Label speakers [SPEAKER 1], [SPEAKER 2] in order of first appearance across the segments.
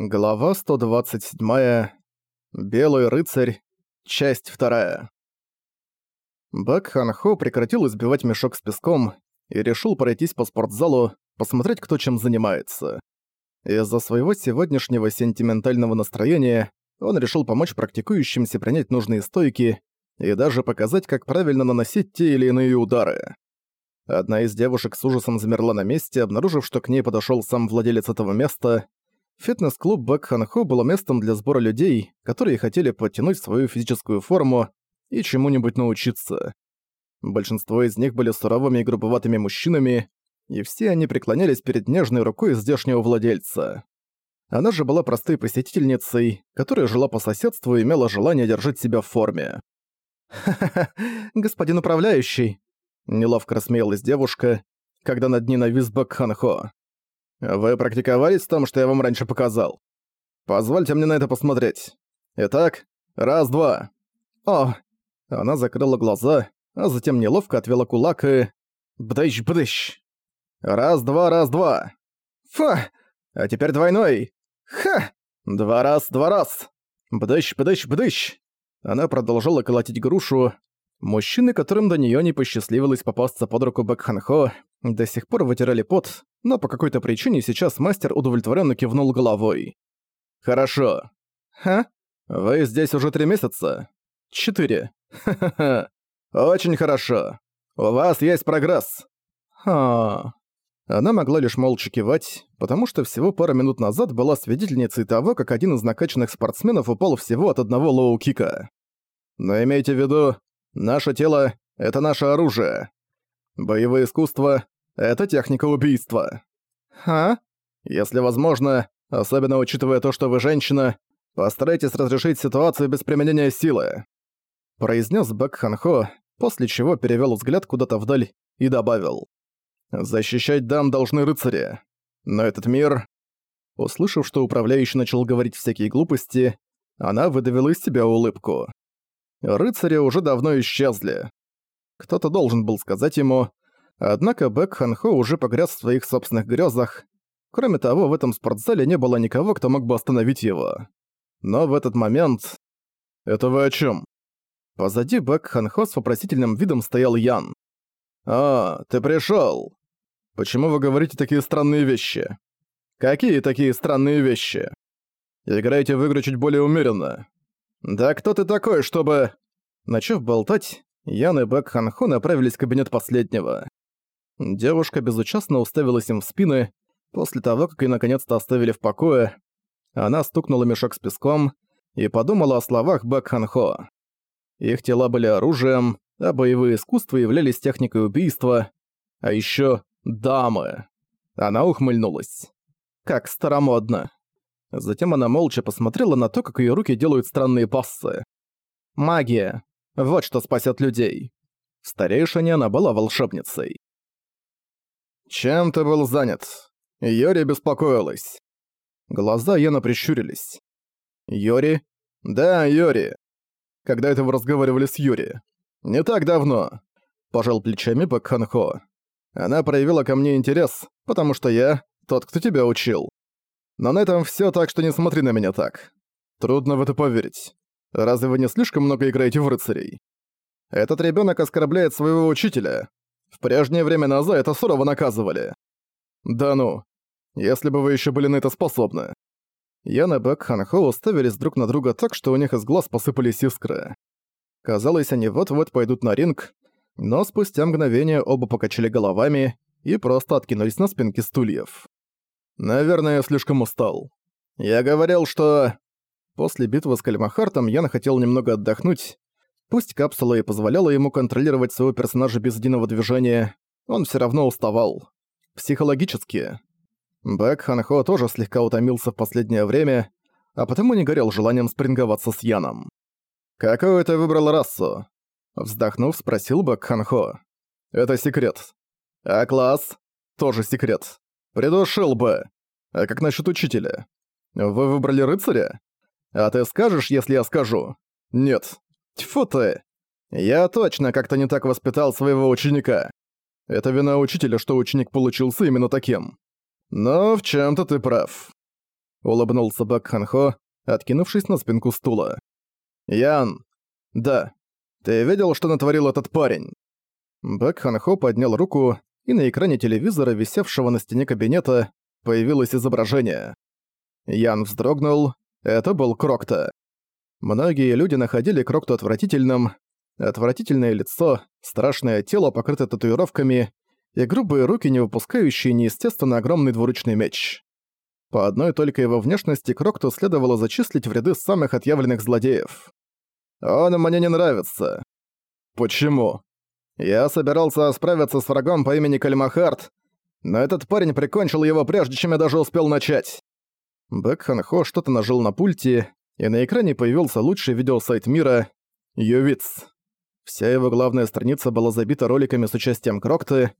[SPEAKER 1] Глава 127. Белый рыцарь. Часть 2. Бак Хан Хо прекратил избивать мешок с песком и решил пройтись по спортзалу, посмотреть, кто чем занимается. Из-за своего сегодняшнего сентиментального настроения он решил помочь практикующимся принять нужные стойки и даже показать, как правильно наносить те или иные удары. Одна из девушек с ужасом замерла на месте, обнаружив, что к ней подошел сам владелец этого места — Фитнес-клуб Бэкханхо было местом для сбора людей, которые хотели подтянуть свою физическую форму и чему-нибудь научиться. Большинство из них были суровыми и грубоватыми мужчинами, и все они преклонялись перед нежной рукой здешнего владельца. Она же была простой посетительницей, которая жила по соседству и имела желание держать себя в форме. «Ха-ха-ха, господин управляющий!» Неловко рассмеялась девушка, когда над ней навис Бэкханхо. Вы практиковались в том, что я вам раньше показал? Позвольте мне на это посмотреть. Итак, раз-два. О! Она закрыла глаза, а затем неловко отвела кулак и... Бдыщ-бдыщ. Раз-два, раз-два. Фа! А теперь двойной. Ха! Два раз, два раз. Бдыщ-бдыщ-бдыщ. Она продолжала колотить грушу. Мужчины, которым до неё не посчастливилось попасться под руку Бэкханхо, до сих пор вытирали пот, но по какой-то причине сейчас мастер удовлетворенно кивнул головой. «Хорошо. Ха? Вы здесь уже три месяца? Четыре. Ха-ха-ха. Очень хорошо. У вас есть прогресс». Ха. Она могла лишь молча кивать, потому что всего пару минут назад была свидетельницей того, как один из накачанных спортсменов упал всего от одного лоу-кика. Но имейте в виду, наше тело — это наше оружие. Боевое искусство это техника убийства. Ха? Если возможно, особенно учитывая то, что вы женщина, постарайтесь разрешить ситуацию без применения силы. Произнес Бэк Ханхо, после чего перевел взгляд куда-то вдаль и добавил. «Защищать дам должны рыцари. Но этот мир...» Услышав, что управляющий начал говорить всякие глупости, она выдавила из себя улыбку. Рыцари уже давно исчезли. Кто-то должен был сказать ему, Однако Бэк Ханхо уже погряз в своих собственных грезах. Кроме того, в этом спортзале не было никого, кто мог бы остановить его. Но в этот момент... «Это вы о чем? Позади Бэк Ханхо с вопросительным видом стоял Ян. «А, ты пришел. Почему вы говорите такие странные вещи?» «Какие такие странные вещи?» «Играете в игры чуть более умеренно». «Да кто ты такой, чтобы...» Начав болтать, Ян и Бэк Ханхо направились в кабинет последнего. Девушка безучастно уставилась им в спины. После того, как ее наконец-то оставили в покое, она стукнула мешок с песком и подумала о словах Бэк Ханхо. Их тела были оружием, а боевые искусства являлись техникой убийства, а еще дамы. Она ухмыльнулась. Как старомодно. Затем она молча посмотрела на то, как ее руки делают странные пассы. Магия. Вот что спасет людей. Старейшине она была волшебницей. «Чем ты был занят?» Йори беспокоилась. Глаза Яна прищурились. «Йори?» «Да, Йори. Когда это вы разговаривали с Юри?» «Не так давно», — пожал плечами Бэкханхо. «Она проявила ко мне интерес, потому что я тот, кто тебя учил. Но на этом всё так, что не смотри на меня так. Трудно в это поверить. Разве вы не слишком много играете в рыцарей? Этот ребёнок оскорбляет своего учителя. В прежнее времена за это сурово наказывали. Да ну, если бы вы еще были на это способны. Ян и Бэк Ханхо уставились друг на друга так, что у них из глаз посыпались искры. Казалось, они вот-вот пойдут на ринг, но спустя мгновение оба покачали головами и просто откинулись на спинки стульев. Наверное, я слишком устал. Я говорил, что... После битвы с Кальмахартом Ян хотел немного отдохнуть, Пусть капсула и позволяла ему контролировать своего персонажа без единого движения, он все равно уставал. Психологически. Бэк Ханхо тоже слегка утомился в последнее время, а потому не горел желанием спринговаться с Яном. «Какую ты выбрал расу?» Вздохнув, спросил Бэк Ханхо. «Это секрет». «А класс?» «Тоже секрет. Придушил бы. А как насчет учителя? Вы выбрали рыцаря? А ты скажешь, если я скажу?» «Нет. Тьфу ты! Я точно как-то не так воспитал своего ученика. Это вина учителя, что ученик получился именно таким. Но в чем то ты прав. — улыбнулся Бак Ханхо, откинувшись на спинку стула. «Ян!» «Да. Ты видел, что натворил этот парень?» Бак Ханхо поднял руку, и на экране телевизора, висевшего на стене кабинета, появилось изображение. Ян вздрогнул. Это был Крокта. Многие люди находили Крокту отвратительным. Отвратительное лицо, страшное тело, покрытое татуировками, и грубые руки, не выпускающие неестественно огромный двуручный меч. По одной только его внешности Крокту следовало зачислить в ряды самых отъявленных злодеев. «Он мне не нравится». «Почему?» «Я собирался справиться с врагом по имени Кальмахарт, но этот парень прикончил его прежде, чем я даже успел начать». Бэк Хо что-то нажал на пульте, и на экране появился лучший видеосайт мира — Ювиц. Вся его главная страница была забита роликами с участием Крокты.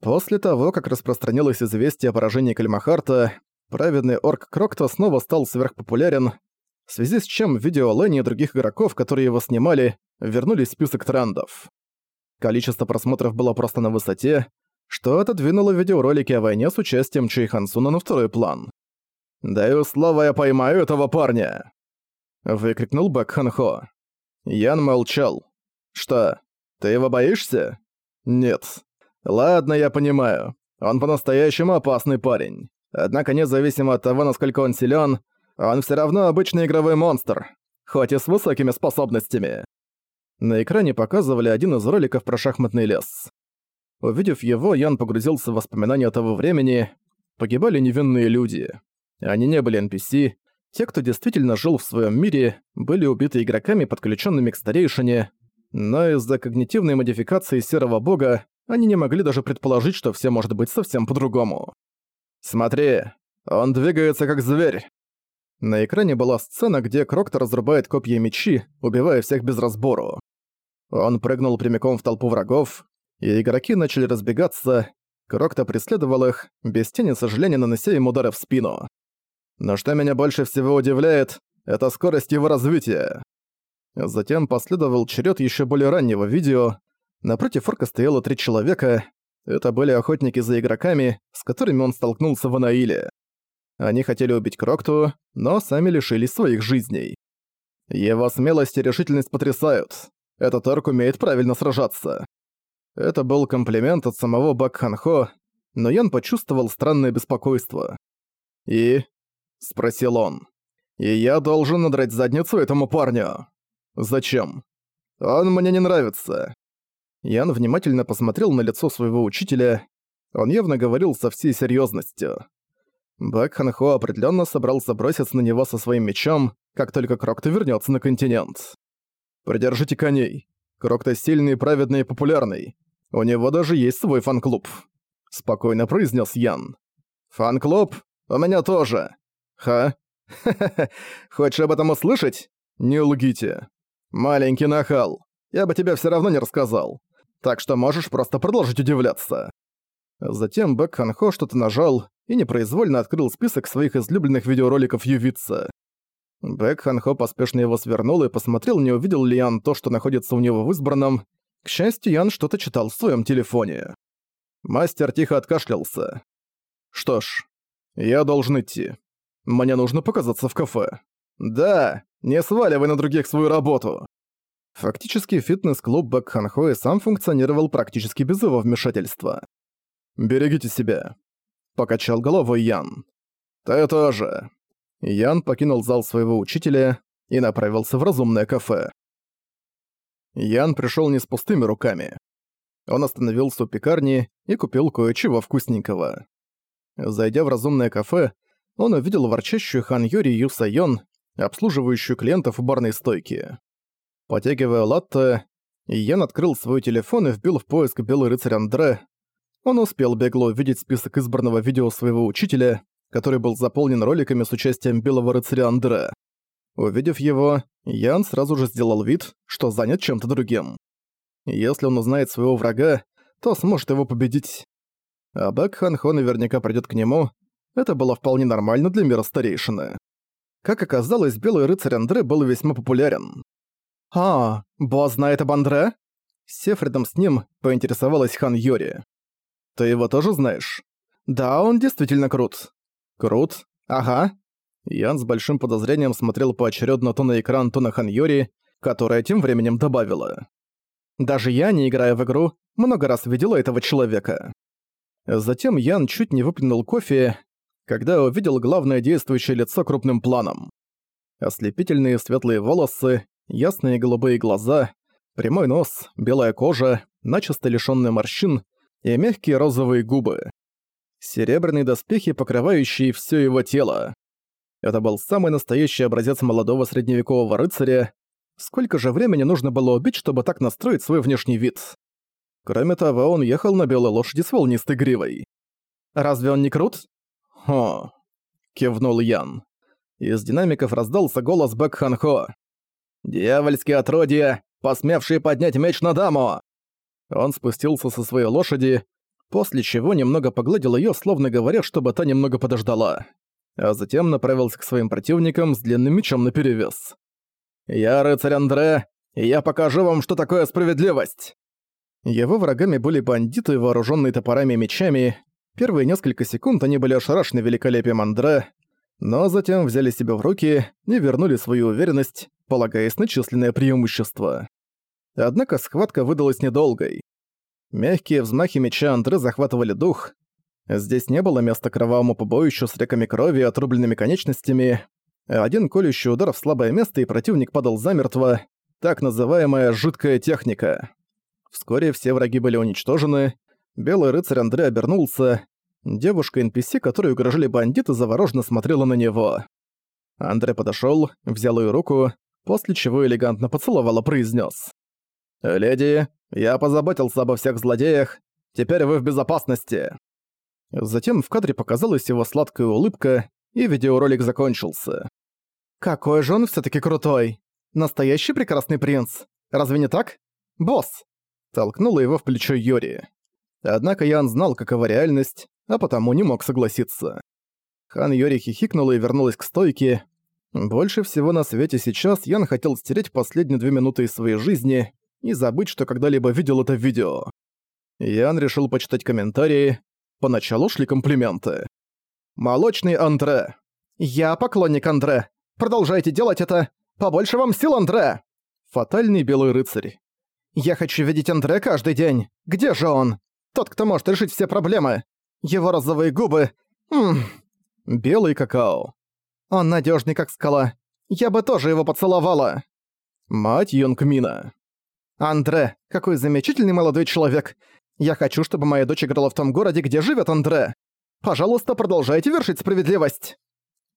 [SPEAKER 1] После того, как распространилось известие о поражении Кальмахарта, праведный орк Крокта снова стал сверхпопулярен, в связи с чем видео Ленни и других игроков, которые его снимали, вернулись в список трендов. Количество просмотров было просто на высоте, что отодвинуло видеоролики о войне с участием Чуи Хансуна на второй план. «Даю слово, я поймаю этого парня!» Выкрикнул Бэк Хан Хо. Ян молчал. «Что, ты его боишься?» «Нет». «Ладно, я понимаю. Он по-настоящему опасный парень. Однако независимо от того, насколько он силен, он все равно обычный игровой монстр, хоть и с высокими способностями». На экране показывали один из роликов про шахматный лес. Увидев его, Ян погрузился в воспоминания того времени. Погибали невинные люди. Они не были NPC. Те, кто действительно жил в своем мире, были убиты игроками, подключенными к старейшине, но из-за когнитивной модификации Серого Бога они не могли даже предположить, что все может быть совсем по-другому. «Смотри, он двигается как зверь!» На экране была сцена, где Крокто разрубает копья мечи, убивая всех без разбору. Он прыгнул прямиком в толпу врагов, и игроки начали разбегаться. Крокто преследовал их, без тени сожаления нанося им удары в спину. Но что меня больше всего удивляет, это скорость его развития. Затем последовал черед еще более раннего видео. Напротив орка стояло три человека. Это были охотники за игроками, с которыми он столкнулся в Анаиле. Они хотели убить Крокту, но сами лишились своих жизней. Его смелость и решительность потрясают. Этот орк умеет правильно сражаться. Это был комплимент от самого Бак Ханхо, но Ян почувствовал странное беспокойство. «И?» — спросил он. «И я должен надрать задницу этому парню. Зачем? Он мне не нравится». Ян внимательно посмотрел на лицо своего учителя. Он явно говорил со всей серьезностью. Бак Ханхо определенно собрался броситься на него со своим мечом, как только Крокто вернется на континент. «Придержите коней. Крокто сильный, праведный и популярный. У него даже есть свой фан-клуб», — спокойно произнес Ян. «Фан-клуб? У меня тоже. Ха? Хочешь об этом услышать? Не лгите. Маленький нахал. Я бы тебе все равно не рассказал. Так что можешь просто продолжить удивляться». Затем Бэк Ханхо что-то нажал и непроизвольно открыл список своих излюбленных видеороликов Ювица. Бэк Ханхо поспешно его свернул и посмотрел, не увидел ли Ян то, что находится у него в избранном. К счастью, Ян что-то читал в своем телефоне. Мастер тихо откашлялся. «Что ж, я должен идти. Мне нужно показаться в кафе». «Да, не сваливай на других свою работу». Фактически фитнес-клуб Бэк Ханхо и сам функционировал практически без его вмешательства. «Берегите себя», — покачал головой Ян. «Ты тоже». Ян покинул зал своего учителя и направился в разумное кафе. Ян пришел не с пустыми руками. Он остановился у пекарни и купил кое-чего вкусненького. Зайдя в разумное кафе, он увидел ворчащую Хан Юри Ю Сайон, обслуживающую клиентов у барной стойки. Потягивая латте, Ян открыл свой телефон и вбил в поиск «Белый рыцарь Андре», он успел бегло увидеть список избранного видео своего учителя, который был заполнен роликами с участием белого рыцаря Андре. Увидев его, Ян сразу же сделал вид, что занят чем-то другим. Если он узнает своего врага, то сможет его победить. А Бэк Хан Хо наверняка придёт к нему. Это было вполне нормально для мира старейшины. Как оказалось, белый рыцарь Андре был весьма популярен. «А, босс знает об Андре?» Сев рядом с ним, поинтересовалась Хан Йори. Ты его тоже знаешь? Да, он действительно крут. Крут? Ага. Ян с большим подозрением смотрел поочередно то на экран, то на Ханьори, которая тем временем добавила. «Даже я, не играя в игру, много раз видела этого человека». Затем Ян чуть не выплюнул кофе, когда увидел главное действующее лицо крупным планом. Ослепительные светлые волосы, ясные голубые глаза, прямой нос, белая кожа, начисто лишённая морщин и мягкие розовые губы. Серебряные доспехи, покрывающие всё его тело. Это был самый настоящий образец молодого средневекового рыцаря. Сколько же времени нужно было убить, чтобы так настроить свой внешний вид? Кроме того, он ехал на белой лошади с волнистой гривой. «Разве он не крут?» «Хо», — кивнул Ян. Из динамиков раздался голос Бэк Хан Хо. «Дьявольские отродья, посмевшие поднять меч на даму!» Он спустился со своей лошади, после чего немного погладил её, словно говоря, чтобы та немного подождала. А затем направился к своим противникам с длинным мечом наперевес. «Я рыцарь Андре, и я покажу вам, что такое справедливость!» Его врагами были бандиты, вооруженные топорами и мечами. Первые несколько секунд они были ошарашены великолепием Андре, но затем взяли себя в руки и вернули свою уверенность, полагаясь на численное преимущество. Однако схватка выдалась недолгой. Мягкие взмахи меча Андре захватывали дух. Здесь не было места кровавому побоищу с реками крови и отрубленными конечностями. Один колющий удар в слабое место, и противник падал замертво. Так называемая «жидкая техника». Вскоре все враги были уничтожены. Белый рыцарь Андре обернулся. Девушка-NPC, которой угрожали бандиты, завороженно смотрела на него. Андре подошёл, взял её руку, после чего элегантно поцеловал и произнес: «Леди, я позаботился обо всех злодеях, теперь вы в безопасности». Затем в кадре показалась его сладкая улыбка, и видеоролик закончился. «Какой же он всё-таки крутой! Настоящий прекрасный принц! Разве не так? Босс!» Толкнула его в плечо Йори. Однако Ян знал, какова реальность, а потому не мог согласиться. Хан Йори хихикнула и вернулась к стойке. Больше всего на свете сейчас Ян хотел стереть последние две минуты из своей жизни и забыть, что когда-либо видел это видео. Ян решил почитать комментарии. Поначалу шли комплименты. «Молочный Андре». «Я поклонник Андре. Продолжайте делать это. Побольше вам сил, Андре!» Фатальный белый рыцарь. «Я хочу видеть Андре каждый день. Где же он? Тот, кто может решить все проблемы. Его розовые губы... Ммм... Белый какао. Он надежный как скала. Я бы тоже его поцеловала. Мать Йонгмина. Андре, какой замечательный молодой человек. Я хочу, чтобы моя дочь играла в том городе, где живет Андре. Пожалуйста, продолжайте вершить справедливость.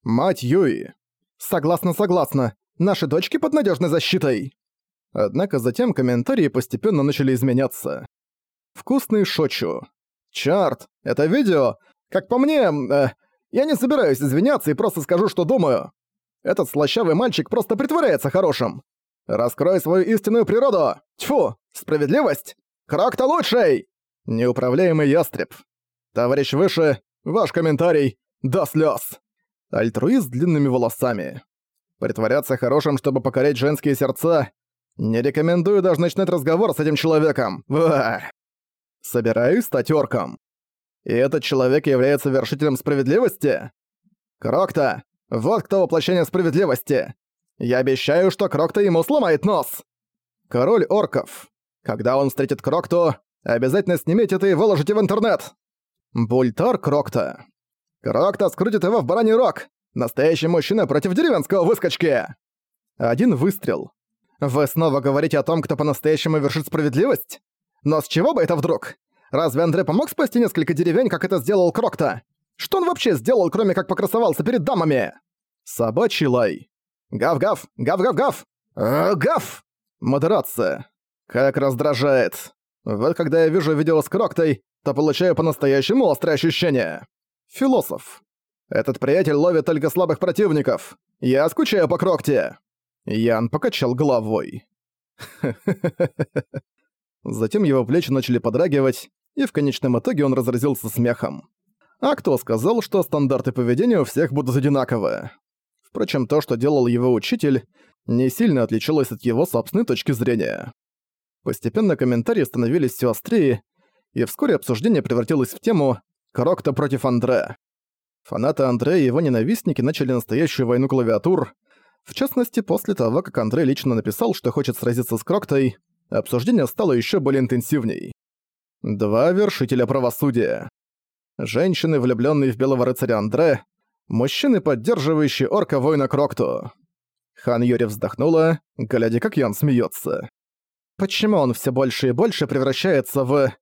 [SPEAKER 1] Мать Юи. Согласна, согласна. Наши дочки под надежной защитой. Однако затем комментарии постепенно начали изменяться. Вкусный шочу. Чарт, это видео, как по мне, э, я не собираюсь извиняться и просто скажу, что думаю. Этот слащавый мальчик просто притворяется хорошим. Раскрой свою истинную природу. Тьфу, справедливость. Крак-то лучший. Неуправляемый ястреб. Товарищ выше, ваш комментарий до слез. Альтруист с длинными волосами. Притворяться хорошим, чтобы покорять женские сердца. Не рекомендую даже начинать разговор с этим человеком. Ва! Собираюсь стать орком. И этот человек является вершителем справедливости? Крокта! Вот кто воплощение справедливости! Я обещаю, что Крокта ему сломает нос! Король орков. Когда он встретит Крокту, обязательно снимите это и выложите в интернет. Бультар Крокта. Крокта скрутит его в бараний рог. Настоящий мужчина против деревенского выскочки. Один выстрел. Вы снова говорите о том, кто по-настоящему вершит справедливость? Но с чего бы это вдруг? Разве Андре помог спасти несколько деревень, как это сделал Крокта? Что он вообще сделал, кроме как покрасовался перед дамами? Собачий лай. Гав-гав, гав-гав-гав. Э, гав! Модерация. Как раздражает. Вот когда я вижу видео с Кроктой, то получаю по-настоящему острое ощущение. Философ. Этот приятель ловит только слабых противников. Я скучаю по Крокте. Ян покачал головой. Затем его плечи начали подрагивать, и в конечном итоге он разразился смехом. А кто сказал, что стандарты поведения у всех будут одинаковые? Впрочем, то, что делал его учитель, не сильно отличалось от его собственной точки зрения. Постепенно комментарии становились все острее, и вскоре обсуждение превратилось в тему «Крокто против Андре». Фанаты Андрея и его ненавистники начали настоящую войну клавиатур. В частности, после того, как Андрей лично написал, что хочет сразиться с Кроктой, обсуждение стало еще более интенсивней. Два вершителя правосудия. Женщины, влюбленные в белого рыцаря Андре, мужчины, поддерживающие орка-воина Крокту. Хан Юри вздохнула, глядя, как Ян смеется. Почему он все больше и больше превращается в...